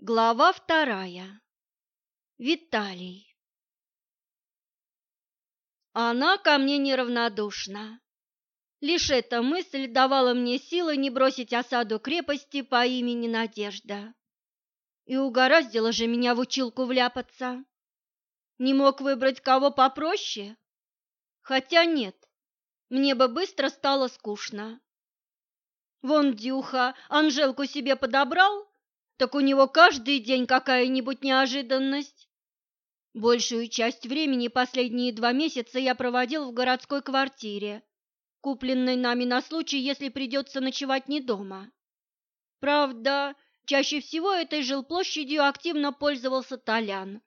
Глава вторая. Виталий. Она ко мне неравнодушна. Лишь эта мысль давала мне силы не бросить осаду крепости по имени Надежда. И угораздило же меня в училку вляпаться. Не мог выбрать кого попроще? Хотя нет, мне бы быстро стало скучно. Вон Дюха Анжелку себе подобрал, так у него каждый день какая-нибудь неожиданность. Большую часть времени последние два месяца я проводил в городской квартире, купленной нами на случай, если придется ночевать не дома. Правда, чаще всего этой жилплощадью активно пользовался Толян,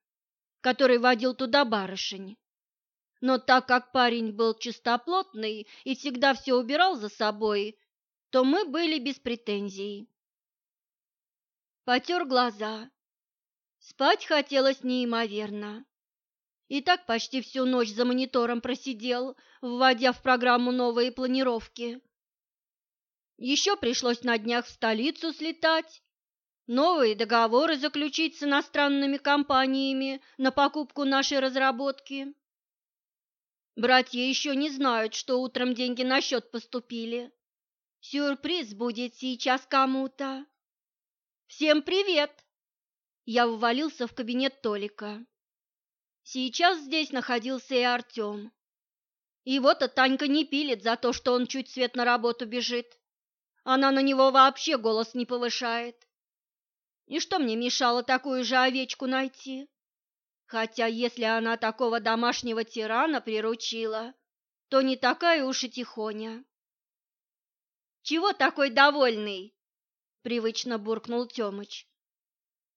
который водил туда барышень. Но так как парень был чистоплотный и всегда все убирал за собой, то мы были без претензий потер глаза. Спать хотелось неимоверно. И так почти всю ночь за монитором просидел, вводя в программу новые планировки. Еще пришлось на днях в столицу слетать, новые договоры заключить с иностранными компаниями на покупку нашей разработки. Братья еще не знают, что утром деньги на счет поступили. Сюрприз будет сейчас кому-то. «Всем привет!» Я ввалился в кабинет Толика. Сейчас здесь находился и Артем. И вот-то Танька не пилит за то, что он чуть свет на работу бежит. Она на него вообще голос не повышает. И что мне мешало такую же овечку найти? Хотя если она такого домашнего тирана приручила, то не такая уж и тихоня. «Чего такой довольный?» Привычно буркнул Тёмыч.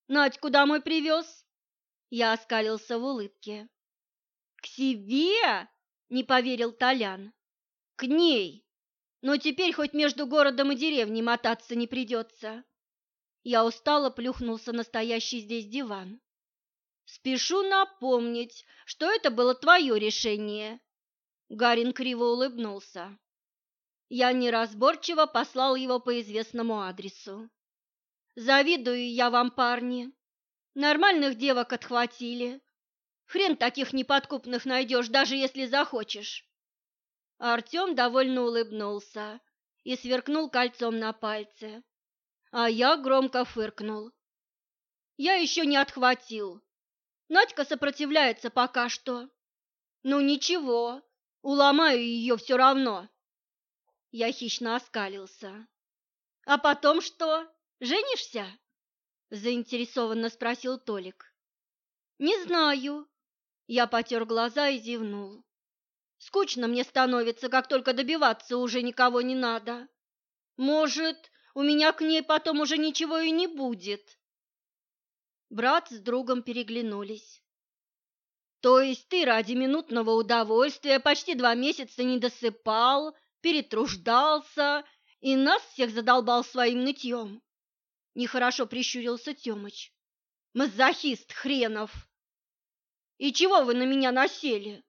Надьку домой привез? Я оскалился в улыбке. К себе? Не поверил Толян. К ней. Но теперь хоть между городом и деревней мотаться не придется. Я устало плюхнулся на стоящий здесь диван. Спешу напомнить, что это было твое решение. Гарин криво улыбнулся. Я неразборчиво послал его по известному адресу. Завидую я вам, парни. Нормальных девок отхватили. Хрен таких неподкупных найдешь, даже если захочешь. Артем довольно улыбнулся и сверкнул кольцом на пальце. А я громко фыркнул. Я еще не отхватил. Надька сопротивляется пока что. Ну ничего, уломаю ее все равно. Я хищно оскалился. «А потом что, женишься?» Заинтересованно спросил Толик. «Не знаю». Я потер глаза и зевнул. «Скучно мне становится, как только добиваться уже никого не надо. Может, у меня к ней потом уже ничего и не будет?» Брат с другом переглянулись. «То есть ты ради минутного удовольствия почти два месяца не досыпал, перетруждался и нас всех задолбал своим нытьем. Нехорошо прищурился Тёмыч. Мазохист хренов! И чего вы на меня насели?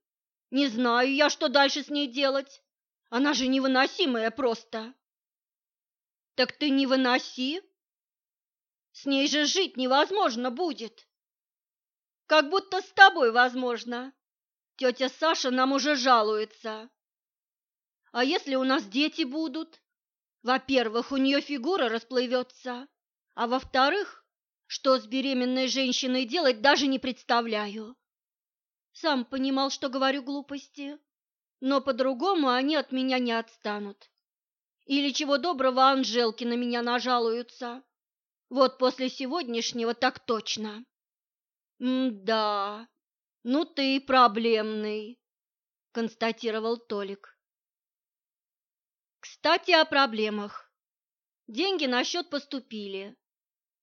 Не знаю я, что дальше с ней делать. Она же невыносимая просто. Так ты не выноси. С ней же жить невозможно будет. Как будто с тобой возможно. Тетя Саша нам уже жалуется. А если у нас дети будут? Во-первых, у нее фигура расплывется, а во-вторых, что с беременной женщиной делать, даже не представляю. Сам понимал, что говорю глупости, но по-другому они от меня не отстанут. Или чего доброго Анжелки на меня нажалуются. Вот после сегодняшнего так точно. «Да, ну ты проблемный», — констатировал Толик. Кстати, о проблемах. Деньги на счет поступили.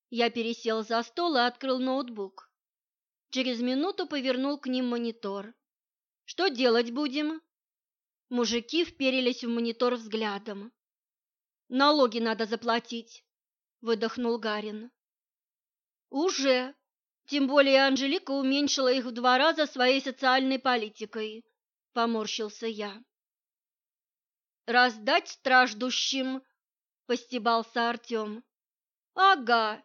Я пересел за стол и открыл ноутбук. Через минуту повернул к ним монитор. Что делать будем? Мужики вперились в монитор взглядом. Налоги надо заплатить, выдохнул Гарин. Уже. Тем более Анжелика уменьшила их в два раза своей социальной политикой, поморщился я. Раздать страждущим, постебался Артем. Ага,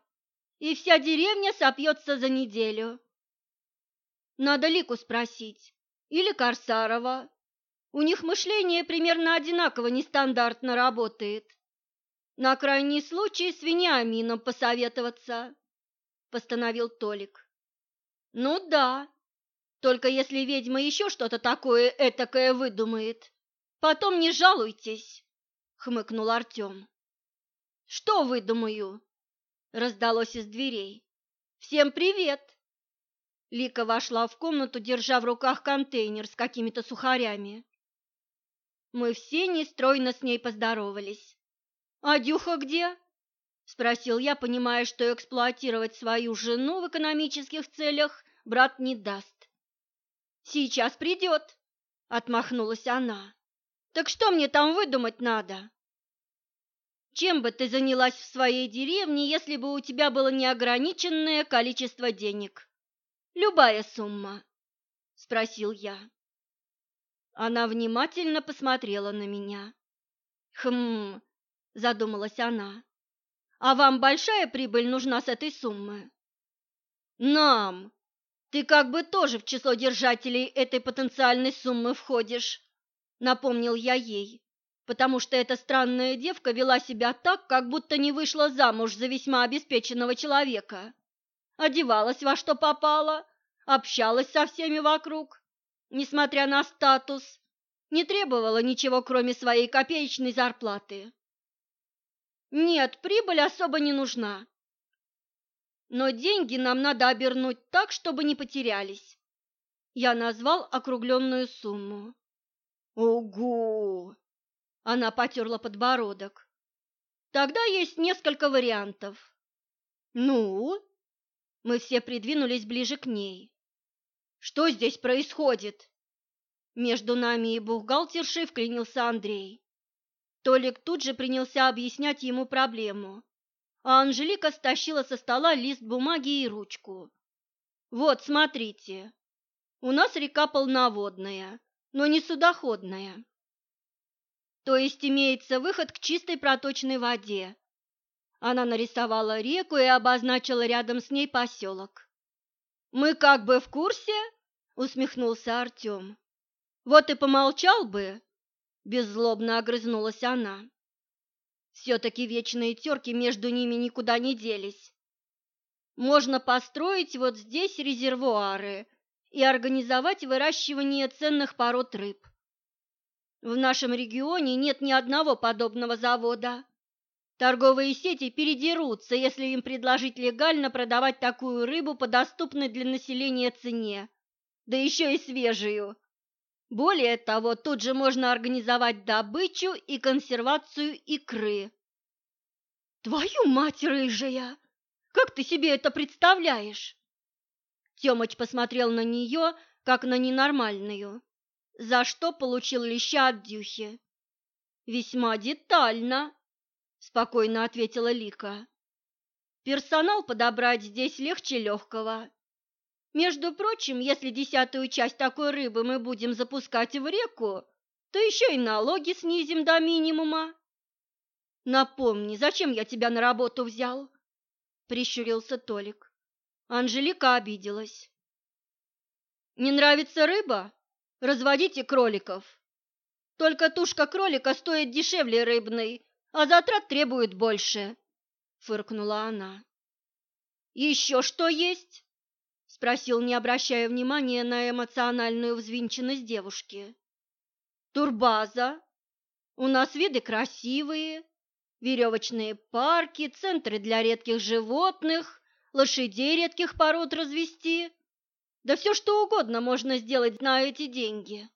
и вся деревня сопьется за неделю. Надо Лику спросить. Или Корсарова. У них мышление примерно одинаково нестандартно работает. На крайний случай с Вениамином посоветоваться, постановил Толик. Ну да, только если ведьма еще что-то такое этакое выдумает, потом не жалуйтесь, хмыкнул Артем. Что выдумаю? раздалось из дверей. Всем привет! Лика вошла в комнату, держа в руках контейнер с какими-то сухарями. Мы все нестройно с ней поздоровались. «А Дюха где?» – спросил я, понимая, что эксплуатировать свою жену в экономических целях брат не даст. «Сейчас придет», – отмахнулась она. «Так что мне там выдумать надо?» «Чем бы ты занялась в своей деревне, если бы у тебя было неограниченное количество денег?» Любая сумма, спросил я. Она внимательно посмотрела на меня. Хм, задумалась она. А вам большая прибыль нужна с этой суммы? Нам. Ты как бы тоже в число держателей этой потенциальной суммы входишь, напомнил я ей, потому что эта странная девка вела себя так, как будто не вышла замуж за весьма обеспеченного человека одевалась во что попало, общалась со всеми вокруг, несмотря на статус, не требовала ничего, кроме своей копеечной зарплаты. Нет, прибыль особо не нужна. Но деньги нам надо обернуть так, чтобы не потерялись. Я назвал округленную сумму. Ого! Она потерла подбородок. Тогда есть несколько вариантов. Ну, мы все придвинулись ближе к ней. Что здесь происходит? Между нами и бухгалтершей вклинился Андрей. Толик тут же принялся объяснять ему проблему, а Анжелика стащила со стола лист бумаги и ручку. «Вот, смотрите, у нас река полноводная, но не судоходная. То есть имеется выход к чистой проточной воде, она нарисовала реку и обозначила рядом с ней поселок. «Мы как бы в курсе?» — усмехнулся Артем. «Вот и помолчал бы!» — беззлобно огрызнулась она. Все-таки вечные терки между ними никуда не делись. Можно построить вот здесь резервуары и организовать выращивание ценных пород рыб. В нашем регионе нет ни одного подобного завода. Торговые сети передерутся, если им предложить легально продавать такую рыбу по доступной для населения цене, да еще и свежую. Более того, тут же можно организовать добычу и консервацию икры. Твою мать рыжая! Как ты себе это представляешь? Тёмыч посмотрел на нее, как на ненормальную, за что получил леща от Дюхи. Весьма детально спокойно ответила Лика. Персонал подобрать здесь легче легкого. Между прочим, если десятую часть такой рыбы мы будем запускать в реку, то еще и налоги снизим до минимума. Напомни, зачем я тебя на работу взял? Прищурился Толик. Анжелика обиделась. Не нравится рыба? Разводите кроликов. Только тушка кролика стоит дешевле рыбной а затрат требует больше, фыркнула она. «Еще что есть? спросил, не обращая внимания на эмоциональную взвинченность девушки. Турбаза. У нас виды красивые, веревочные парки, центры для редких животных, лошадей редких пород развести. Да все что угодно можно сделать на эти деньги.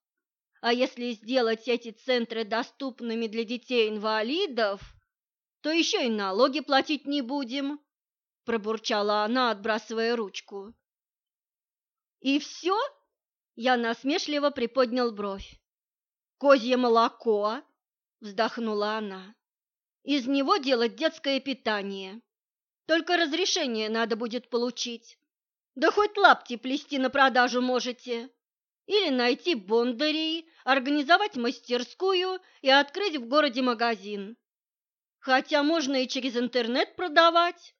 А если сделать эти центры доступными для детей-инвалидов, то еще и налоги платить не будем, пробурчала она, отбрасывая ручку. И все? Я насмешливо приподнял бровь. Козье молоко, вздохнула она. Из него делать детское питание. Только разрешение надо будет получить. Да хоть лапти плести на продажу можете или найти бондарей, организовать мастерскую и открыть в городе магазин. Хотя можно и через интернет продавать.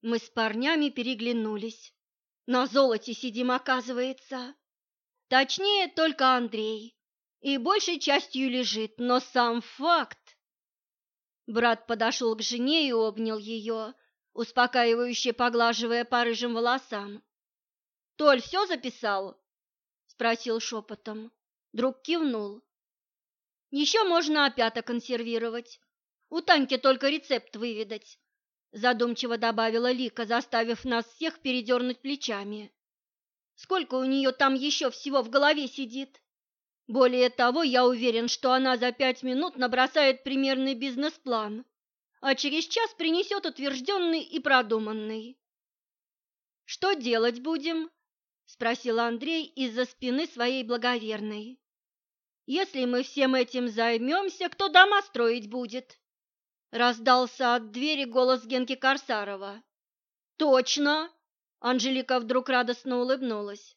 Мы с парнями переглянулись. На золоте сидим, оказывается. Точнее, только Андрей. И большей частью лежит, но сам факт. Брат подошел к жене и обнял ее, успокаивающе поглаживая по рыжим волосам. «Толь все записал?» — спросил шепотом. Друг кивнул. «Еще можно опята консервировать. У Таньки только рецепт выведать», — задумчиво добавила Лика, заставив нас всех передернуть плечами. «Сколько у нее там еще всего в голове сидит?» Более того, я уверен, что она за пять минут набросает примерный бизнес-план, а через час принесет утвержденный и продуманный. «Что делать будем?» – спросил Андрей из-за спины своей благоверной. «Если мы всем этим займемся, кто дома строить будет?» Раздался от двери голос Генки Корсарова. «Точно!» – Анжелика вдруг радостно улыбнулась.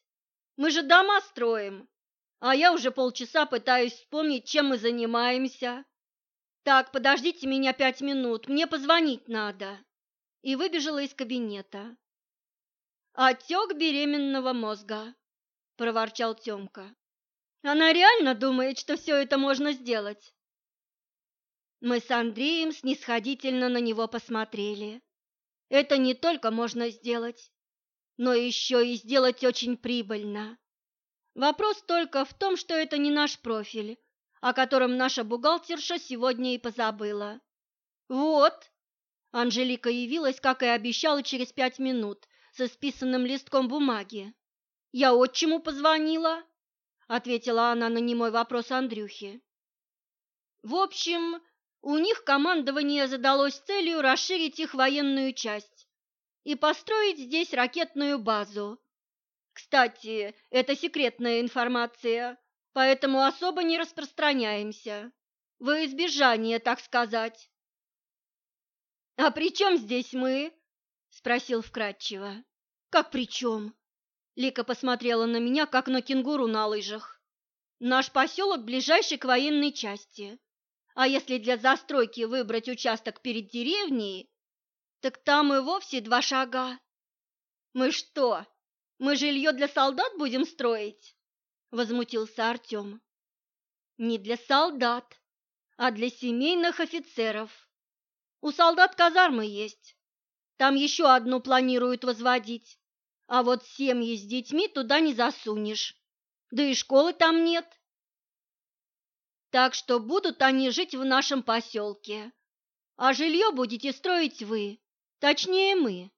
«Мы же дома строим!» А я уже полчаса пытаюсь вспомнить, чем мы занимаемся. Так, подождите меня пять минут, мне позвонить надо. И выбежала из кабинета. Отек беременного мозга, проворчал Тёмка. Она реально думает, что все это можно сделать. Мы с Андреем снисходительно на него посмотрели. Это не только можно сделать, но еще и сделать очень прибыльно. Вопрос только в том, что это не наш профиль, о котором наша бухгалтерша сегодня и позабыла. Вот, Анжелика явилась, как и обещала, через пять минут с исписанным листком бумаги. «Я отчиму позвонила», — ответила она на немой вопрос Андрюхи. В общем, у них командование задалось целью расширить их военную часть и построить здесь ракетную базу, кстати, это секретная информация, поэтому особо не распространяемся. Во избежание, так сказать. «А при чем здесь мы?» – спросил вкратчиво. «Как при чем?» Лика посмотрела на меня, как на кенгуру на лыжах. «Наш поселок ближайший к военной части. А если для застройки выбрать участок перед деревней, так там и вовсе два шага. Мы что, мы жилье для солдат будем строить?» – возмутился Артем. «Не для солдат, а для семейных офицеров. У солдат казармы есть. Там еще одну планируют возводить. А вот семьи с детьми туда не засунешь. Да и школы там нет. Так что будут они жить в нашем поселке. А жилье будете строить вы, точнее мы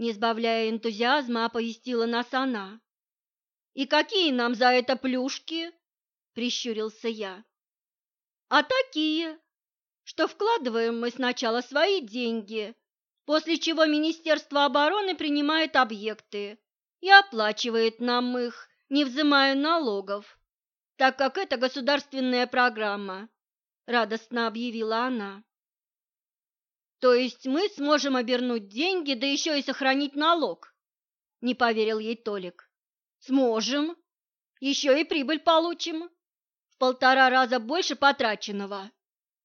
не сбавляя энтузиазма, оповестила нас она. «И какие нам за это плюшки?» – прищурился я. «А такие, что вкладываем мы сначала свои деньги, после чего Министерство обороны принимает объекты и оплачивает нам их, не взимая налогов, так как это государственная программа», – радостно объявила она. То есть мы сможем обернуть деньги, да еще и сохранить налог? Не поверил ей Толик. Сможем. Еще и прибыль получим. В полтора раза больше потраченного.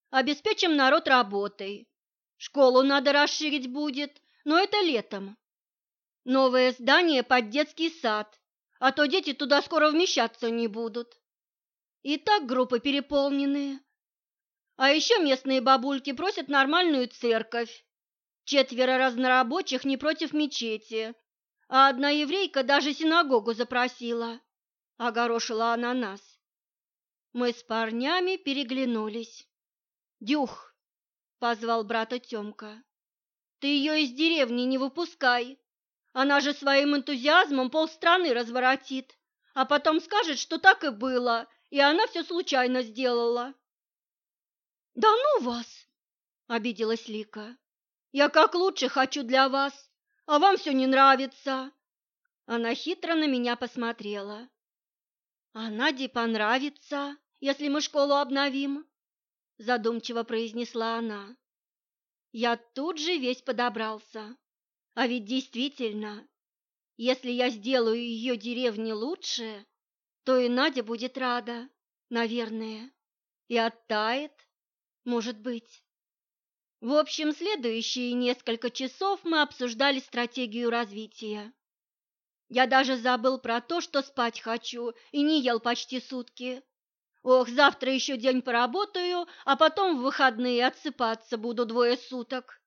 Обеспечим народ работой. Школу надо расширить будет, но это летом. Новое здание под детский сад, а то дети туда скоро вмещаться не будут. И так группы переполненные. А еще местные бабульки просят нормальную церковь. Четверо разнорабочих не против мечети, а одна еврейка даже синагогу запросила. Огорошила она нас. Мы с парнями переглянулись. «Дюх!» — позвал брата Тёмка. «Ты ее из деревни не выпускай. Она же своим энтузиазмом полстраны разворотит, а потом скажет, что так и было, и она все случайно сделала». «Да ну вас!» — обиделась Лика. «Я как лучше хочу для вас, а вам все не нравится!» Она хитро на меня посмотрела. «А Наде понравится, если мы школу обновим», — задумчиво произнесла она. Я тут же весь подобрался. А ведь действительно, если я сделаю ее деревне лучше, то и Надя будет рада, наверное, и оттает. Может быть. В общем, следующие несколько часов мы обсуждали стратегию развития. Я даже забыл про то, что спать хочу, и не ел почти сутки. Ох, завтра еще день поработаю, а потом в выходные отсыпаться буду двое суток.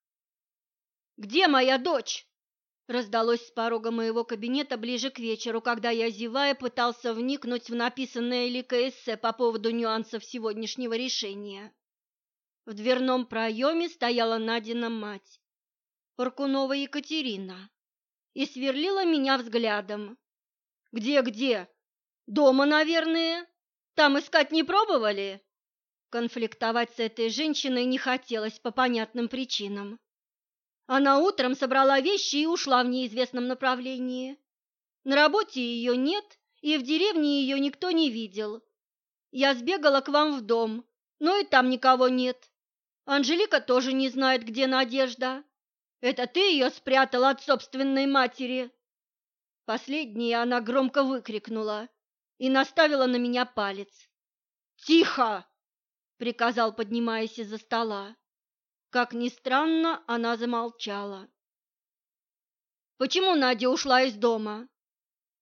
«Где моя дочь?» Раздалось с порога моего кабинета ближе к вечеру, когда я, зевая, пытался вникнуть в написанное Лика эссе по поводу нюансов сегодняшнего решения. В дверном проеме стояла Надина мать, Паркунова Екатерина, и сверлила меня взглядом. «Где-где? Дома, наверное?» Там искать не пробовали?» Конфликтовать с этой женщиной не хотелось по понятным причинам. Она утром собрала вещи и ушла в неизвестном направлении. На работе ее нет, и в деревне ее никто не видел. Я сбегала к вам в дом, но и там никого нет. Анжелика тоже не знает, где Надежда. Это ты ее спрятала от собственной матери?» Последнее она громко выкрикнула и наставила на меня палец. «Тихо!» — приказал, поднимаясь из-за стола. Как ни странно, она замолчала. «Почему Надя ушла из дома?»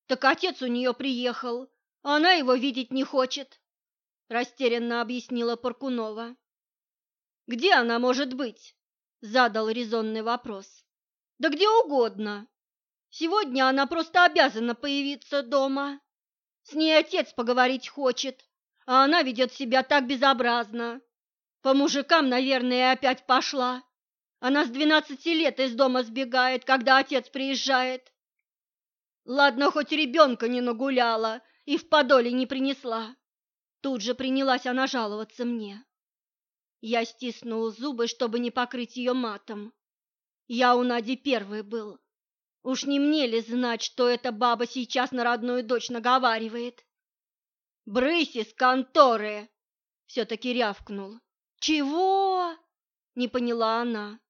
«Так отец у нее приехал, а она его видеть не хочет», — растерянно объяснила Паркунова. «Где она может быть?» — задал резонный вопрос. «Да где угодно. Сегодня она просто обязана появиться дома». С ней отец поговорить хочет, а она ведет себя так безобразно. По мужикам, наверное, опять пошла. Она с двенадцати лет из дома сбегает, когда отец приезжает. Ладно, хоть ребенка не нагуляла и в подоле не принесла. Тут же принялась она жаловаться мне. Я стиснул зубы, чтобы не покрыть ее матом. Я у Нади первый был. Уж не мне ли знать, что эта баба сейчас на родную дочь наговаривает? «Брысь из конторы!» — все-таки рявкнул. «Чего?» — не поняла она.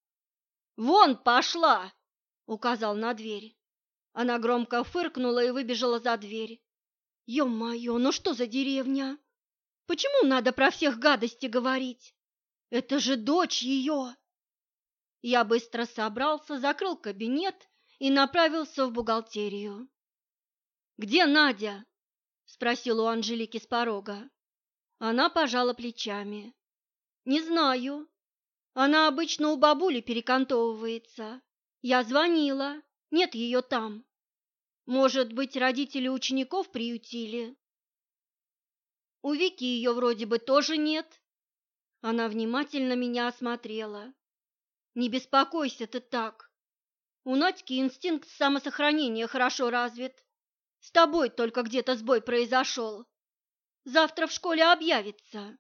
«Вон пошла!» — указал на дверь. Она громко фыркнула и выбежала за дверь. «Ё-моё, ну что за деревня? Почему надо про всех гадости говорить? Это же дочь ее!» Я быстро собрался, закрыл кабинет и направился в бухгалтерию. «Где Надя?» – спросил у Анжелики с порога. Она пожала плечами. «Не знаю. Она обычно у бабули перекантовывается. Я звонила. Нет ее там. Может быть, родители учеников приютили?» У Вики ее вроде бы тоже нет. Она внимательно меня осмотрела. «Не беспокойся ты так. У Надьки инстинкт самосохранения хорошо развит. С тобой только где-то сбой произошел. Завтра в школе объявится.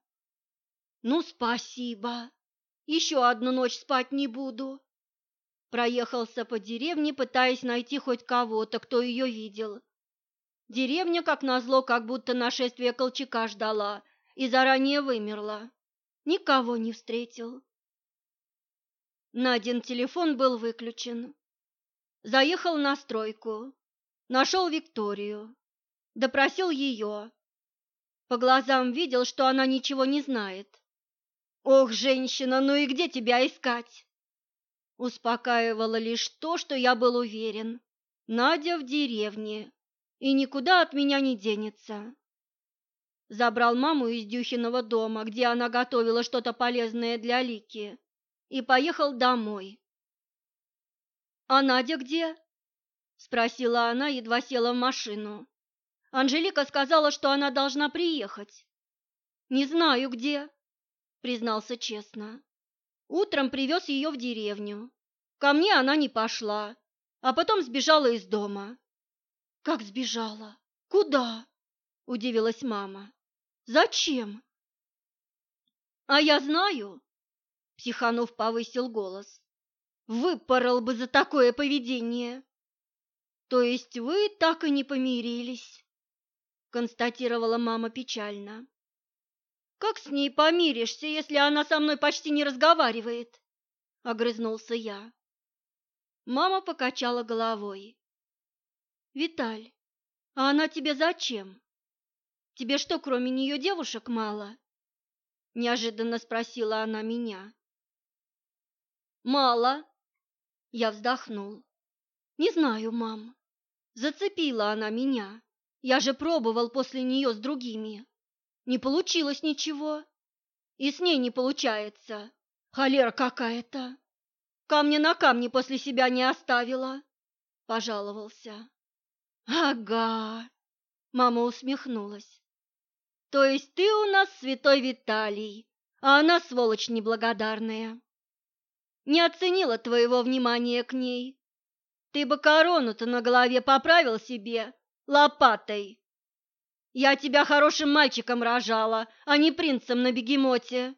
Ну, спасибо. Еще одну ночь спать не буду. Проехался по деревне, пытаясь найти хоть кого-то, кто ее видел. Деревня, как назло, как будто нашествие Колчака ждала и заранее вымерла. Никого не встретил. Надин телефон был выключен. Заехал на стройку, нашел Викторию, допросил ее. По глазам видел, что она ничего не знает. «Ох, женщина, ну и где тебя искать?» Успокаивало лишь то, что я был уверен. Надя в деревне, и никуда от меня не денется. Забрал маму из Дюхиного дома, где она готовила что-то полезное для Лики, и поехал домой. «А Надя где?» – спросила она, едва села в машину. Анжелика сказала, что она должна приехать. «Не знаю, где», – признался честно. Утром привез ее в деревню. Ко мне она не пошла, а потом сбежала из дома. «Как сбежала? Куда?» – удивилась мама. «Зачем?» «А я знаю», – Психанов повысил голос. Выпорол бы за такое поведение. То есть вы так и не помирились, констатировала мама печально. Как с ней помиришься, если она со мной почти не разговаривает? огрызнулся я. Мама покачала головой. Виталь, а она тебе зачем? Тебе что, кроме нее девушек мало? Неожиданно спросила она меня. Мало. Я вздохнул. Не знаю, мам. Зацепила она меня. Я же пробовал после нее с другими. Не получилось ничего. И с ней не получается. Холера какая-то. Камня на камне после себя не оставила. Пожаловался. Ага. Мама усмехнулась. То есть ты у нас святой Виталий, а она сволочь неблагодарная. Не оценила твоего внимания к ней. Ты бы корону-то на голове поправил себе лопатой. Я тебя хорошим мальчиком рожала, а не принцем на бегемоте.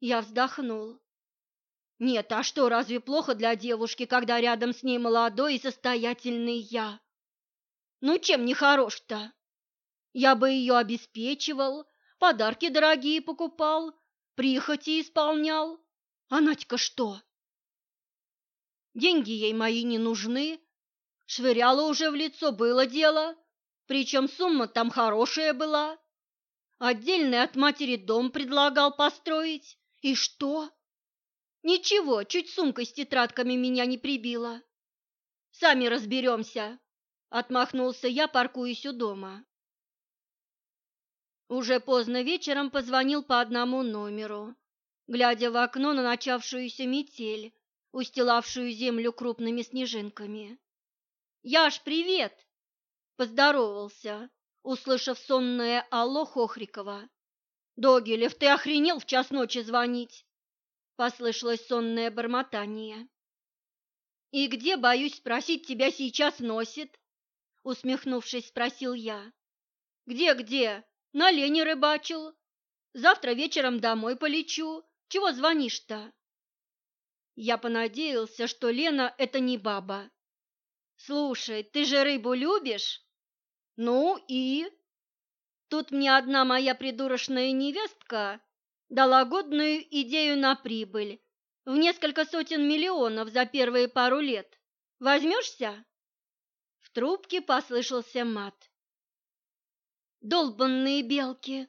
Я вздохнул. Нет, а что, разве плохо для девушки, когда рядом с ней молодой и состоятельный я? Ну, чем не хорош-то? Я бы ее обеспечивал, подарки дорогие покупал, прихоти исполнял. А Надька что? Деньги ей мои не нужны. Швыряла уже в лицо, было дело. Причем сумма там хорошая была. Отдельный от матери дом предлагал построить. И что? Ничего, чуть сумкой с тетрадками меня не прибила. Сами разберемся, отмахнулся я, паркуясь у дома. Уже поздно вечером позвонил по одному номеру глядя в окно на начавшуюся метель, устилавшую землю крупными снежинками. «Яш, привет!» – поздоровался, услышав сонное «Алло» Хохрикова. «Догилев, ты охренел в час ночи звонить?» – послышалось сонное бормотание. «И где, боюсь спросить, тебя сейчас носит?» – усмехнувшись, спросил я. «Где-где? На Лене рыбачил. Завтра вечером домой полечу. Чего звонишь-то? Я понадеялся, что Лена это не баба. Слушай, ты же рыбу любишь? Ну и? Тут мне одна моя придурочная невестка дала годную идею на прибыль в несколько сотен миллионов за первые пару лет. Возьмешься? В трубке послышался мат. Долбанные белки!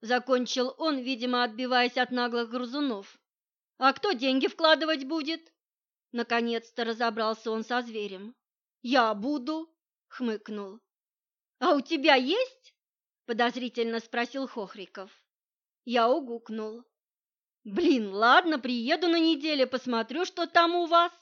Закончил он, видимо, отбиваясь от наглых грызунов. «А кто деньги вкладывать будет?» Наконец-то разобрался он со зверем. «Я буду», — хмыкнул. «А у тебя есть?» — подозрительно спросил Хохриков. Я угукнул. «Блин, ладно, приеду на неделю, посмотрю, что там у вас».